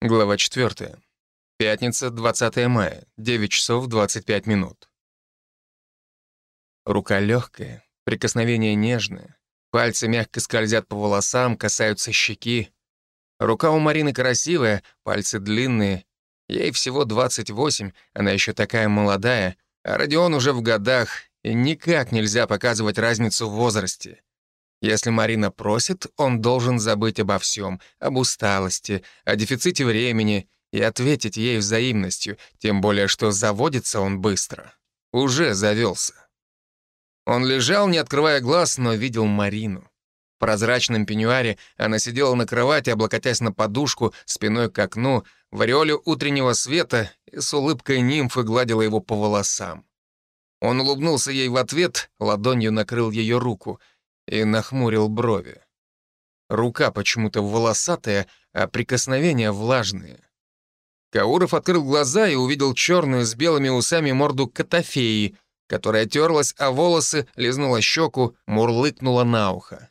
Глава 4. Пятница, 20 мая, 9 часов 25 минут. Рука легкая, прикосновение нежное. Пальцы мягко скользят по волосам, касаются щеки. Рука у Марины красивая, пальцы длинные. Ей всего 28, она еще такая молодая, а Родион уже в годах, и никак нельзя показывать разницу в возрасте. Если Марина просит, он должен забыть обо всем, об усталости, о дефиците времени и ответить ей взаимностью, тем более что заводится он быстро. Уже завелся. Он лежал, не открывая глаз, но видел Марину. В прозрачном пеньюаре она сидела на кровати, облокотясь на подушку, спиной к окну, в ореоле утреннего света и с улыбкой нимфы гладила его по волосам. Он улыбнулся ей в ответ, ладонью накрыл ее руку — и нахмурил брови. Рука почему-то волосатая, а прикосновения влажные. Кауров открыл глаза и увидел черную с белыми усами морду Котофеи, которая терлась, а волосы, лизнула щеку, мурлыкнула на ухо.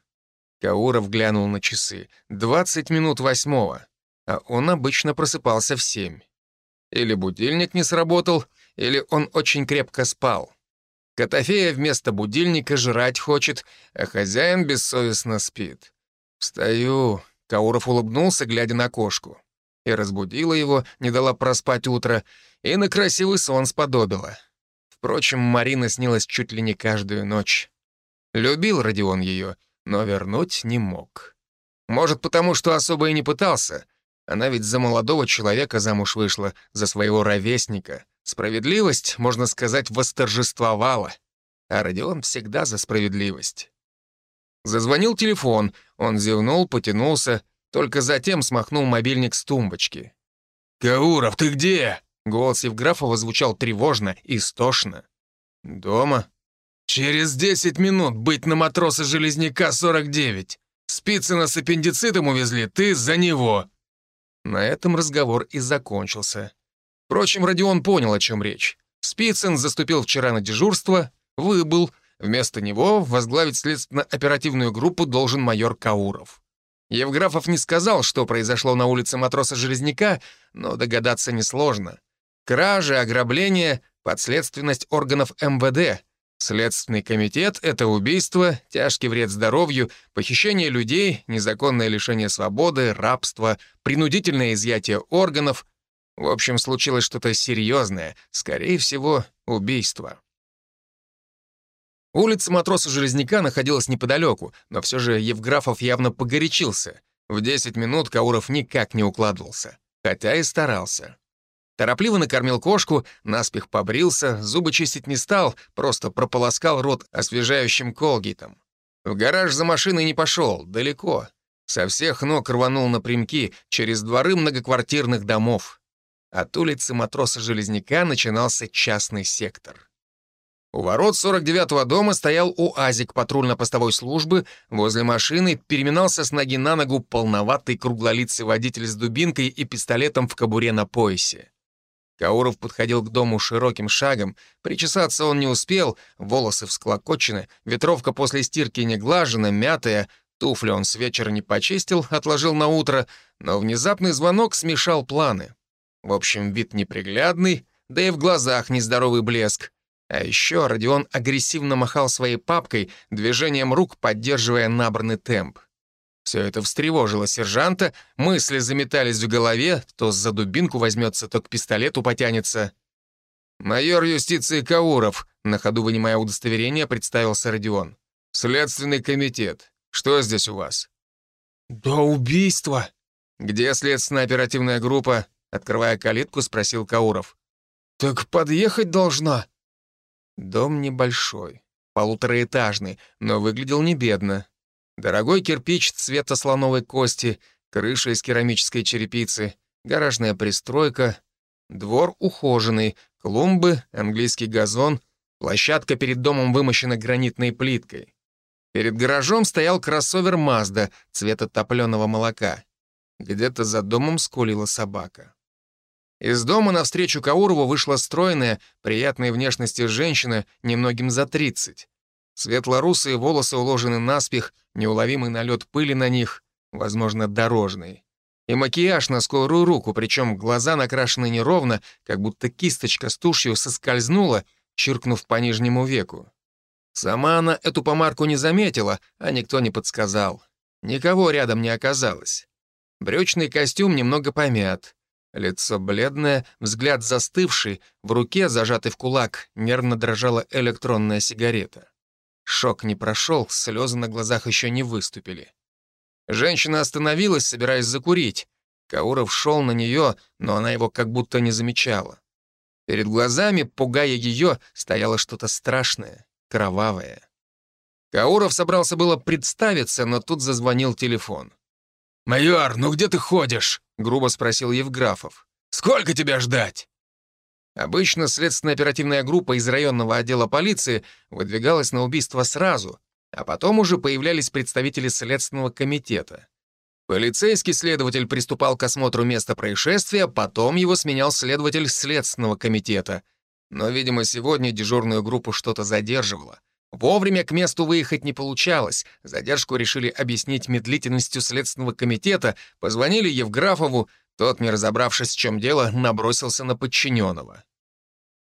Кауров глянул на часы. Двадцать минут восьмого, а он обычно просыпался в семь. Или будильник не сработал, или он очень крепко спал. Котофея вместо будильника жрать хочет, а хозяин бессовестно спит. «Встаю», — Кауров улыбнулся, глядя на кошку. И разбудила его, не дала проспать утро, и на красивый сон сподобила. Впрочем, Марина снилась чуть ли не каждую ночь. Любил Родион ее, но вернуть не мог. Может, потому что особо и не пытался. Она ведь за молодого человека замуж вышла, за своего ровесника — Справедливость, можно сказать, восторжествовала, а Родион всегда за справедливость. Зазвонил телефон, он зевнул, потянулся, только затем смахнул мобильник с тумбочки. «Кауров, ты где?» Голос Евграфова звучал тревожно, истошно. «Дома?» «Через десять минут быть на матроса Железняка 49. Спицына с аппендицитом увезли, ты за него». На этом разговор и закончился. Впрочем, Родион понял, о чем речь. Спицын заступил вчера на дежурство, выбыл. Вместо него возглавить следственно-оперативную группу должен майор Кауров. Евграфов не сказал, что произошло на улице матроса Железняка, но догадаться несложно. Кражи, ограбление, подследственность органов МВД. Следственный комитет — это убийство, тяжкий вред здоровью, похищение людей, незаконное лишение свободы, рабство, принудительное изъятие органов, в общем, случилось что-то серьезное, скорее всего, убийство. Улица матроса Железняка находилась неподалеку, но все же Евграфов явно погорячился. В 10 минут Кауров никак не укладывался, хотя и старался. Торопливо накормил кошку, наспех побрился, зубы чистить не стал, просто прополоскал рот освежающим колгейтом. В гараж за машиной не пошел, далеко. Со всех ног рванул напрямки через дворы многоквартирных домов. От улицы матроса-железняка начинался частный сектор. У ворот 49-го дома стоял УАЗик патрульно-постовой службы, возле машины переминался с ноги на ногу полноватый круглолицый водитель с дубинкой и пистолетом в кобуре на поясе. Кауров подходил к дому широким шагом, причесаться он не успел, волосы всклокочены, ветровка после стирки не глажена, мятая, туфли он с вечера не почистил, отложил на утро, но внезапный звонок смешал планы. В общем, вид неприглядный, да и в глазах нездоровый блеск. А еще Родион агрессивно махал своей папкой, движением рук поддерживая набранный темп. Все это встревожило сержанта, мысли заметались в голове, то за дубинку возьмется, то к пистолету потянется. «Майор юстиции Кауров», на ходу вынимая удостоверение, представился Родион. «Следственный комитет. Что здесь у вас?» «Да убийство!» «Где следственная оперативная группа?» Открывая калитку, спросил Кауров. «Так подъехать должна». Дом небольшой, полутораэтажный, но выглядел не бедно. Дорогой кирпич цвета слоновой кости, крыша из керамической черепицы, гаражная пристройка, двор ухоженный, клумбы, английский газон, площадка перед домом вымощена гранитной плиткой. Перед гаражом стоял кроссовер Мазда цвета топленого молока. Где-то за домом скулила собака. Из дома навстречу Каурову вышла стройная, приятной внешности женщина, немногим за тридцать. Светло-русые волосы уложены наспех, неуловимый налет пыли на них, возможно, дорожный. и макияж на скорую руку, причем глаза накрашены неровно, как будто кисточка с тушью соскользнула, чиркнув по нижнему веку. Сама она эту помарку не заметила, а никто не подсказал. Никого рядом не оказалось. Брючный костюм немного помят. Лицо бледное, взгляд застывший, в руке, зажатый в кулак, нервно дрожала электронная сигарета. Шок не прошел, слезы на глазах еще не выступили. Женщина остановилась, собираясь закурить. Кауров шел на нее, но она его как будто не замечала. Перед глазами, пугая ее, стояло что-то страшное, кровавое. Кауров собрался было представиться, но тут зазвонил телефон. «Майор, ну где ты ходишь?» — грубо спросил Евграфов. «Сколько тебя ждать?» Обычно следственная оперативная группа из районного отдела полиции выдвигалась на убийство сразу, а потом уже появлялись представители Следственного комитета. Полицейский следователь приступал к осмотру места происшествия, потом его сменял следователь Следственного комитета. Но, видимо, сегодня дежурную группу что-то задерживало. Вовремя к месту выехать не получалось. Задержку решили объяснить медлительностью Следственного комитета, позвонили Евграфову, тот, не разобравшись, в чем дело, набросился на подчиненного.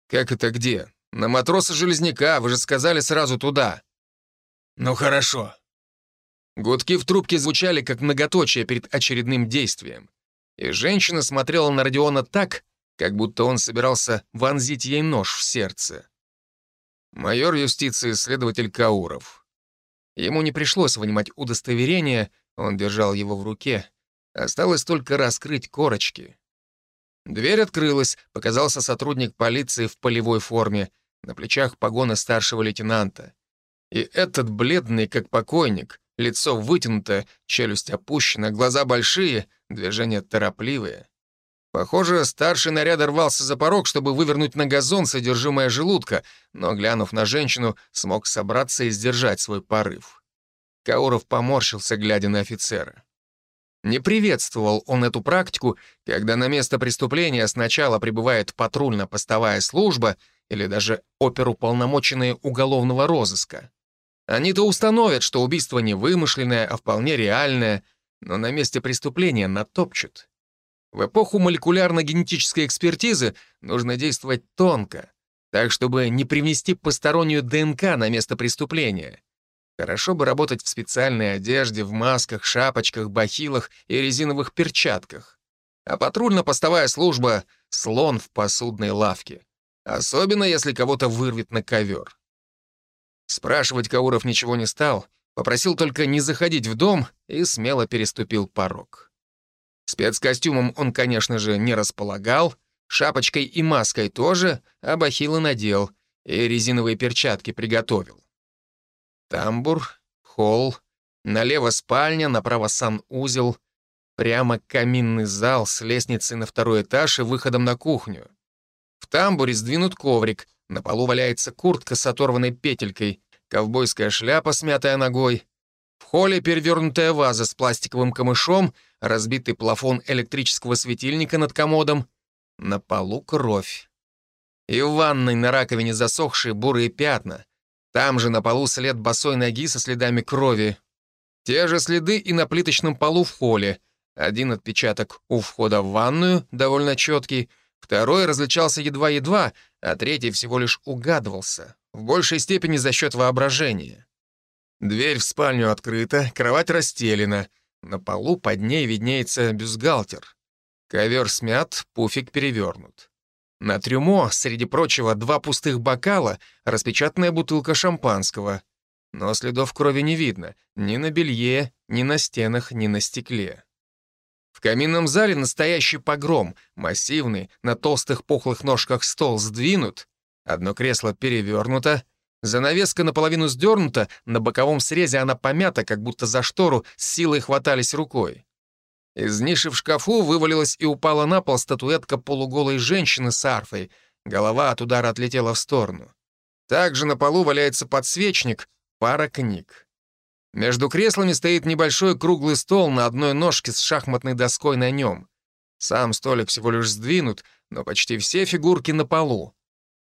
«Как это где? На матроса Железняка, вы же сказали сразу туда». «Ну хорошо». Гудки в трубке звучали, как многоточие перед очередным действием. И женщина смотрела на Родиона так, как будто он собирался вонзить ей нож в сердце. Майор юстиции следователь Кауров. Ему не пришлось вынимать удостоверение, он держал его в руке. Осталось только раскрыть корочки. Дверь открылась, показался сотрудник полиции в полевой форме, на плечах погона старшего лейтенанта. И этот бледный, как покойник, лицо вытянутое, челюсть опущена, глаза большие, движения торопливые. Похоже, старший наряда рвался за порог, чтобы вывернуть на газон содержимое желудка, но, глянув на женщину, смог собраться и сдержать свой порыв. Кауров поморщился, глядя на офицера. Не приветствовал он эту практику, когда на место преступления сначала прибывает патрульно-постовая служба или даже оперуполномоченные уголовного розыска. Они-то установят, что убийство не вымышленное, а вполне реальное, но на месте преступления натопчут. В эпоху молекулярно-генетической экспертизы нужно действовать тонко, так, чтобы не привнести постороннюю ДНК на место преступления. Хорошо бы работать в специальной одежде, в масках, шапочках, бахилах и резиновых перчатках. А патрульно-постовая служба — слон в посудной лавке. Особенно, если кого-то вырвет на ковер. Спрашивать Кауров ничего не стал, попросил только не заходить в дом и смело переступил порог. Спецкостюмом он, конечно же, не располагал, шапочкой и маской тоже, а бахилы надел и резиновые перчатки приготовил. Тамбур, холл, налево спальня, направо санузел, прямо каминный зал с лестницей на второй этаж и выходом на кухню. В тамбуре сдвинут коврик, на полу валяется куртка с оторванной петелькой, ковбойская шляпа, смятая ногой. В холле перевернутая ваза с пластиковым камышом — разбитый плафон электрического светильника над комодом, на полу кровь. И в ванной на раковине засохшие бурые пятна. Там же на полу след босой ноги со следами крови. Те же следы и на плиточном полу в холле. Один отпечаток у входа в ванную, довольно четкий, второй различался едва-едва, а третий всего лишь угадывался, в большей степени за счет воображения. Дверь в спальню открыта, кровать расстелена, на полу под ней виднеется бюстгальтер. Ковер смят, пуфик перевернут. На трюмо, среди прочего, два пустых бокала, распечатанная бутылка шампанского. Но следов крови не видно ни на белье, ни на стенах, ни на стекле. В каминном зале настоящий погром, массивный, на толстых пухлых ножках стол сдвинут, одно кресло перевернуто, Занавеска наполовину сдернута, на боковом срезе она помята, как будто за штору с силой хватались рукой. Из ниши в шкафу вывалилась и упала на пол статуэтка полуголой женщины с арфой. Голова от удара отлетела в сторону. Также на полу валяется подсвечник, пара книг. Между креслами стоит небольшой круглый стол на одной ножке с шахматной доской на нем. Сам столик всего лишь сдвинут, но почти все фигурки на полу.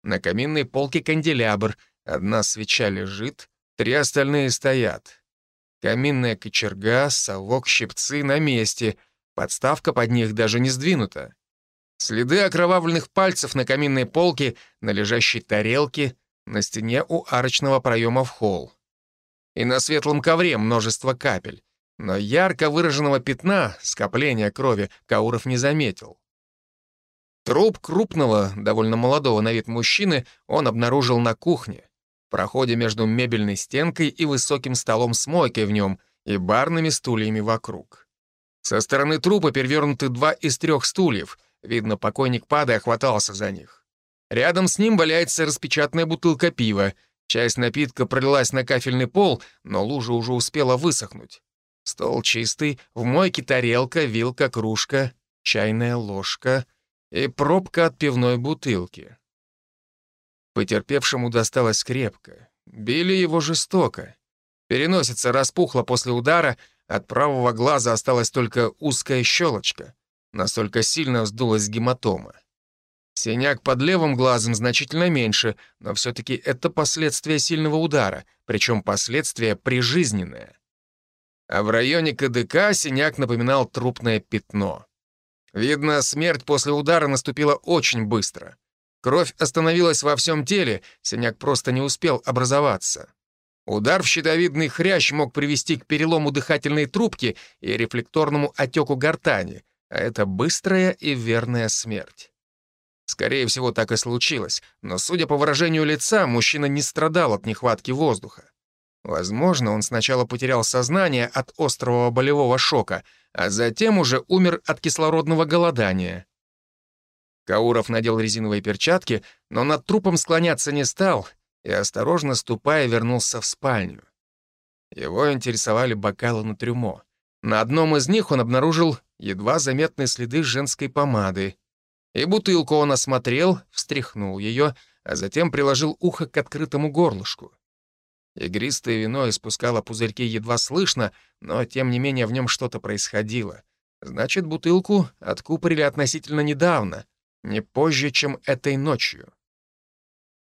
На каминной полке канделябр — Одна свеча лежит, три остальные стоят. Каминная кочерга, совок, щипцы на месте. Подставка под них даже не сдвинута. Следы окровавленных пальцев на каминной полке, на лежащей тарелке, на стене у арочного проема в холл. И на светлом ковре множество капель. Но ярко выраженного пятна, скопления крови, Кауров не заметил. Труп крупного, довольно молодого на вид мужчины он обнаружил на кухне, проходе между мебельной стенкой и высоким столом с мойкой в нем и барными стульями вокруг. Со стороны трупа перевернуты два из трех стульев. Видно, покойник падая хватался за них. Рядом с ним валяется распечатанная бутылка пива. Часть напитка пролилась на кафельный пол, но лужа уже успела высохнуть. Стол чистый, в мойке тарелка, вилка, кружка, чайная ложка и пробка от пивной бутылки. Потерпевшему досталось крепко. Били его жестоко. Переносица распухла после удара, от правого глаза осталась только узкая щелочка. Настолько сильно вздулась гематома. Синяк под левым глазом значительно меньше, но все-таки это последствия сильного удара, причем последствия прижизненное. А в районе КДК синяк напоминал трупное пятно. Видно, смерть после удара наступила очень быстро. Кровь остановилась во всем теле, синяк просто не успел образоваться. Удар в щитовидный хрящ мог привести к перелому дыхательной трубки и рефлекторному отеку гортани, а это быстрая и верная смерть. Скорее всего, так и случилось, но, судя по выражению лица, мужчина не страдал от нехватки воздуха. Возможно, он сначала потерял сознание от острого болевого шока, а затем уже умер от кислородного голодания. Кауров надел резиновые перчатки, но над трупом склоняться не стал и, осторожно ступая, вернулся в спальню. Его интересовали бокалы на трюмо. На одном из них он обнаружил едва заметные следы женской помады. И бутылку он осмотрел, встряхнул ее, а затем приложил ухо к открытому горлышку. Игристое вино испускало пузырьки едва слышно, но, тем не менее, в нем что-то происходило. Значит, бутылку откупорили относительно недавно, не позже, чем этой ночью.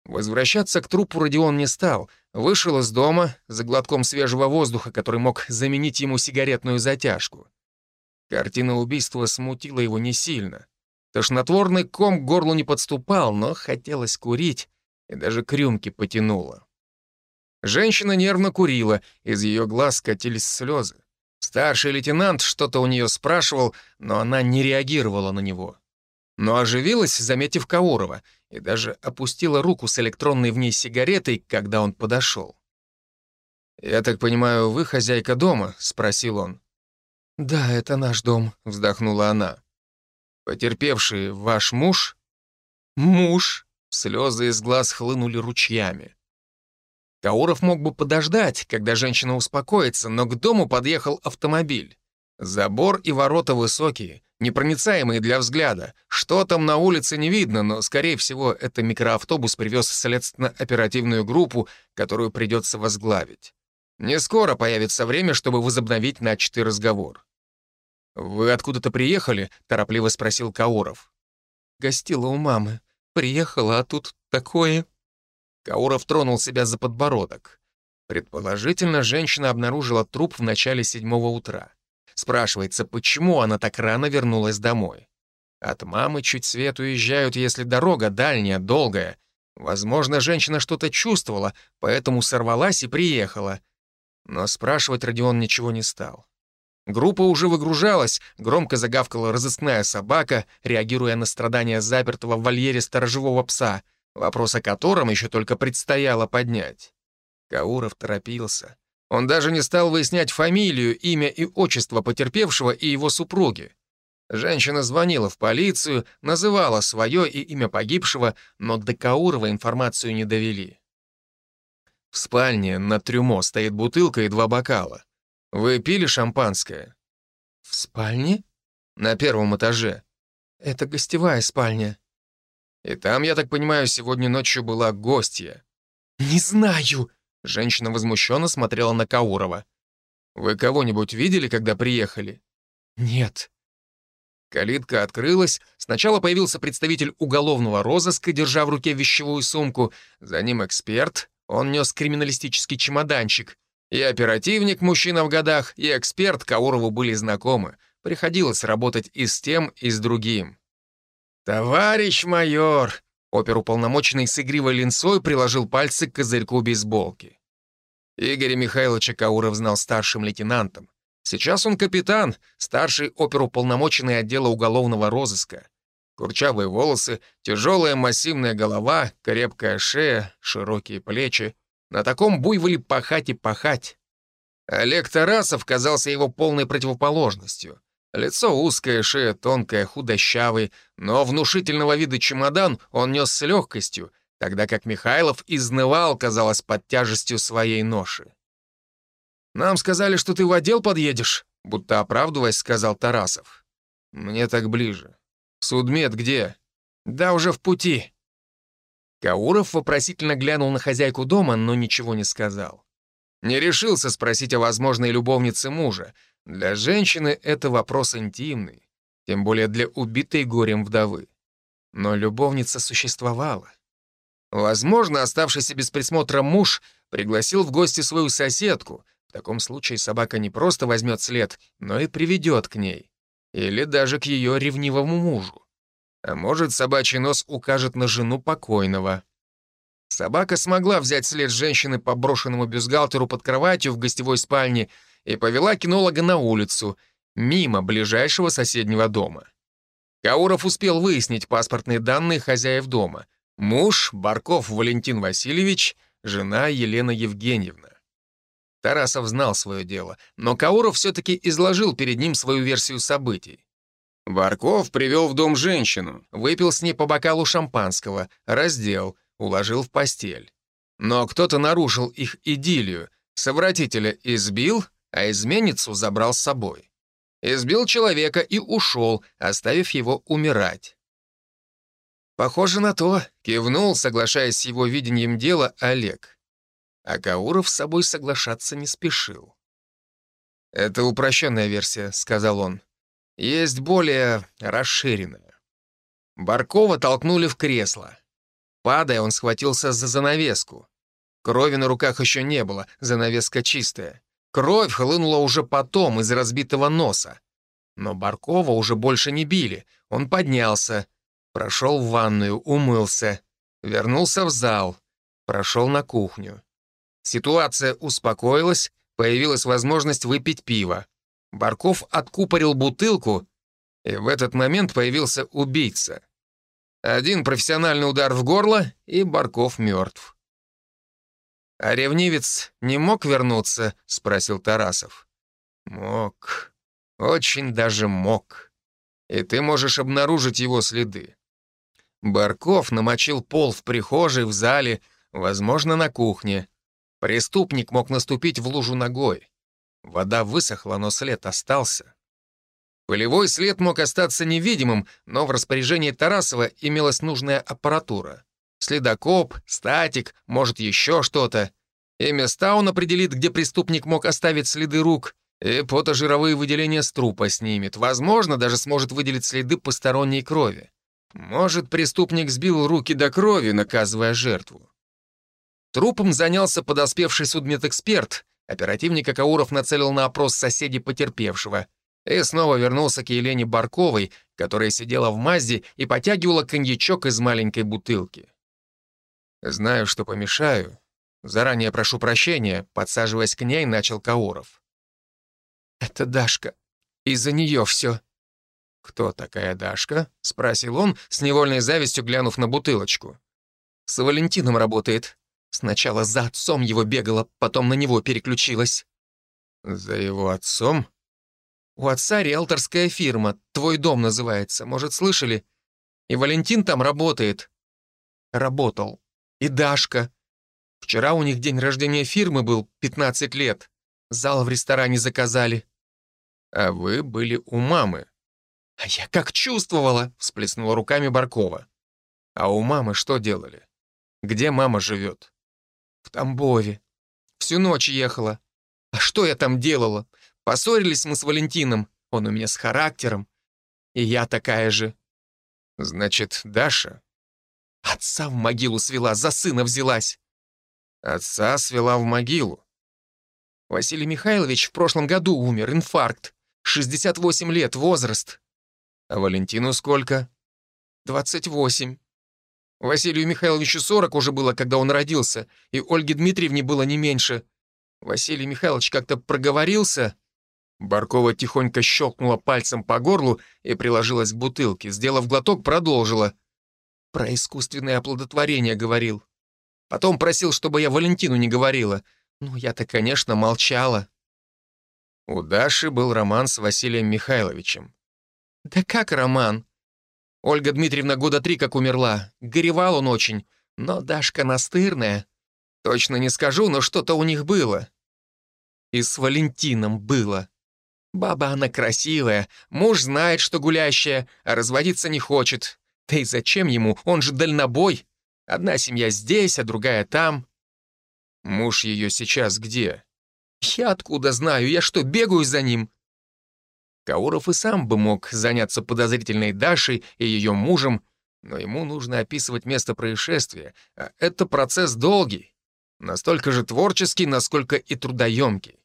Возвращаться к трупу Родион не стал. Вышел из дома за глотком свежего воздуха, который мог заменить ему сигаретную затяжку. Картина убийства смутила его не сильно. Тошнотворный ком к горлу не подступал, но хотелось курить, и даже к потянуло. Женщина нервно курила, из ее глаз катились слезы. Старший лейтенант что-то у нее спрашивал, но она не реагировала на него. Но оживилась, заметив Каурова, и даже опустила руку с электронной в ней сигаретой, когда он подошел. «Я так понимаю, вы хозяйка дома?» — спросил он. «Да, это наш дом», — вздохнула она. «Потерпевший ваш муж?» «Муж!» — слезы из глаз хлынули ручьями. Кауров мог бы подождать, когда женщина успокоится, но к дому подъехал автомобиль. Забор и ворота высокие, непроницаемые для взгляда. Что там на улице не видно, но, скорее всего, это микроавтобус привез следственно-оперативную группу, которую придется возглавить. Не скоро появится время, чтобы возобновить начатый разговор. «Вы откуда-то приехали?» — торопливо спросил Кауров. «Гостила у мамы. Приехала, а тут такое...» Кауров тронул себя за подбородок. Предположительно, женщина обнаружила труп в начале седьмого утра. Спрашивается, почему она так рано вернулась домой. От мамы чуть свет уезжают, если дорога дальняя, долгая. Возможно, женщина что-то чувствовала, поэтому сорвалась и приехала. Но спрашивать Родион ничего не стал. Группа уже выгружалась, громко загавкала разыскная собака, реагируя на страдания запертого в вольере сторожевого пса, вопрос о котором еще только предстояло поднять. Кауров торопился. Он даже не стал выяснять фамилию, имя и отчество потерпевшего и его супруги. Женщина звонила в полицию, называла свое и имя погибшего, но до Каурова информацию не довели. В спальне на трюмо стоит бутылка и два бокала. Вы пили шампанское? В спальне? На первом этаже. Это гостевая спальня. И там, я так понимаю, сегодня ночью была гостья. Не знаю, Женщина возмущенно смотрела на Каурова. «Вы кого-нибудь видели, когда приехали?» «Нет». Калитка открылась. Сначала появился представитель уголовного розыска, держа в руке вещевую сумку. За ним эксперт. Он нес криминалистический чемоданчик. И оперативник, мужчина в годах, и эксперт Каурову были знакомы. Приходилось работать и с тем, и с другим. «Товарищ майор!» Оперуполномоченный с игривой линцой приложил пальцы к козырьку бейсболки. Игоря Михайловича Кауров знал старшим лейтенантом. Сейчас он капитан, старший оперуполномоченный отдела уголовного розыска. Курчавые волосы, тяжелая массивная голова, крепкая шея, широкие плечи. На таком буйволе пахать и пахать. Олег Тарасов казался его полной противоположностью. Лицо узкое, шея тонкая, худощавый, но внушительного вида чемодан он нес с легкостью, тогда как Михайлов изнывал, казалось, под тяжестью своей ноши. «Нам сказали, что ты в отдел подъедешь», будто оправдываясь, сказал Тарасов. «Мне так ближе. Судмед где?» «Да, уже в пути». Кауров вопросительно глянул на хозяйку дома, но ничего не сказал. Не решился спросить о возможной любовнице мужа, для женщины это вопрос интимный, тем более для убитой горем вдовы. Но любовница существовала. Возможно, оставшийся без присмотра муж пригласил в гости свою соседку. В таком случае собака не просто возьмет след, но и приведет к ней. Или даже к ее ревнивому мужу. А может, собачий нос укажет на жену покойного. Собака смогла взять след женщины по брошенному бюстгальтеру под кроватью в гостевой спальне и повела кинолога на улицу, мимо ближайшего соседнего дома. Кауров успел выяснить паспортные данные хозяев дома. Муж — Барков Валентин Васильевич, жена Елена Евгеньевна. Тарасов знал свое дело, но Кауров все-таки изложил перед ним свою версию событий. Барков привел в дом женщину, выпил с ней по бокалу шампанского, раздел, уложил в постель. Но кто-то нарушил их идиллию, совратителя избил, а изменницу забрал с собой. Избил человека и ушел, оставив его умирать. Похоже на то, кивнул, соглашаясь с его видением дела, Олег. А Кауров с собой соглашаться не спешил. «Это упрощенная версия», — сказал он. «Есть более расширенная». Баркова толкнули в кресло. Падая, он схватился за занавеску. Крови на руках еще не было, занавеска чистая. Кровь хлынула уже потом из разбитого носа. Но Баркова уже больше не били. Он поднялся, прошел в ванную, умылся, вернулся в зал, прошел на кухню. Ситуация успокоилась, появилась возможность выпить пиво. Барков откупорил бутылку, и в этот момент появился убийца. Один профессиональный удар в горло, и Барков мертв. «А ревнивец не мог вернуться?» — спросил Тарасов. «Мог. Очень даже мог. И ты можешь обнаружить его следы. Барков намочил пол в прихожей, в зале, возможно, на кухне. Преступник мог наступить в лужу ногой. Вода высохла, но след остался. Полевой след мог остаться невидимым, но в распоряжении Тарасова имелась нужная аппаратура. Следокоп, статик, может, еще что-то. И места он определит, где преступник мог оставить следы рук, и потожировые выделения с трупа снимет. Возможно, даже сможет выделить следы посторонней крови. Может, преступник сбил руки до крови, наказывая жертву. Трупом занялся подоспевший судмедэксперт. Оперативник Акауров нацелил на опрос соседей потерпевшего. И снова вернулся к Елене Барковой, которая сидела в Мазде и потягивала коньячок из маленькой бутылки. «Знаю, что помешаю. Заранее прошу прощения», — подсаживаясь к ней, начал Кауров. «Это Дашка. Из-за нее все». «Кто такая Дашка?» — спросил он, с невольной завистью глянув на бутылочку. «С Валентином работает. Сначала за отцом его бегала, потом на него переключилась». «За его отцом?» «У отца риэлторская фирма, твой дом называется, может, слышали? И Валентин там работает». «Работал. И Дашка. Вчера у них день рождения фирмы был, 15 лет. Зал в ресторане заказали. А вы были у мамы. А я как чувствовала, всплеснула руками Баркова. А у мамы что делали? Где мама живет? В Тамбове. Всю ночь ехала. А что я там делала? Поссорились мы с Валентином. Он у меня с характером. И я такая же. Значит, Даша Отца в могилу свела, за сына взялась. Отца свела в могилу. Василий Михайлович в прошлом году умер, инфаркт. 68 лет, возраст. А Валентину сколько? 28. Василию Михайловичу 40 уже было, когда он родился, и Ольге Дмитриевне было не меньше. Василий Михайлович как-то проговорился. Баркова тихонько щелкнула пальцем по горлу и приложилась к бутылке. Сделав глоток, продолжила. Про искусственное оплодотворение говорил. Потом просил, чтобы я Валентину не говорила. Ну, я-то, конечно, молчала. У Даши был роман с Василием Михайловичем. Да как роман? Ольга Дмитриевна года три как умерла. Горевал он очень. Но Дашка настырная. Точно не скажу, но что-то у них было. И с Валентином было. Баба она красивая, муж знает, что гулящая, а разводиться не хочет. Да и зачем ему, он же дальнобой. Одна семья здесь, а другая там. Муж ее сейчас где? Я откуда знаю, я что, бегаю за ним? Кауров и сам бы мог заняться подозрительной Дашей и ее мужем, но ему нужно описывать место происшествия, а это процесс долгий, настолько же творческий, насколько и трудоемкий.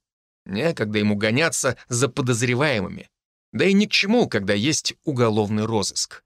Некогда ему гоняться за подозреваемыми. Да и ни к чему, когда есть уголовный розыск.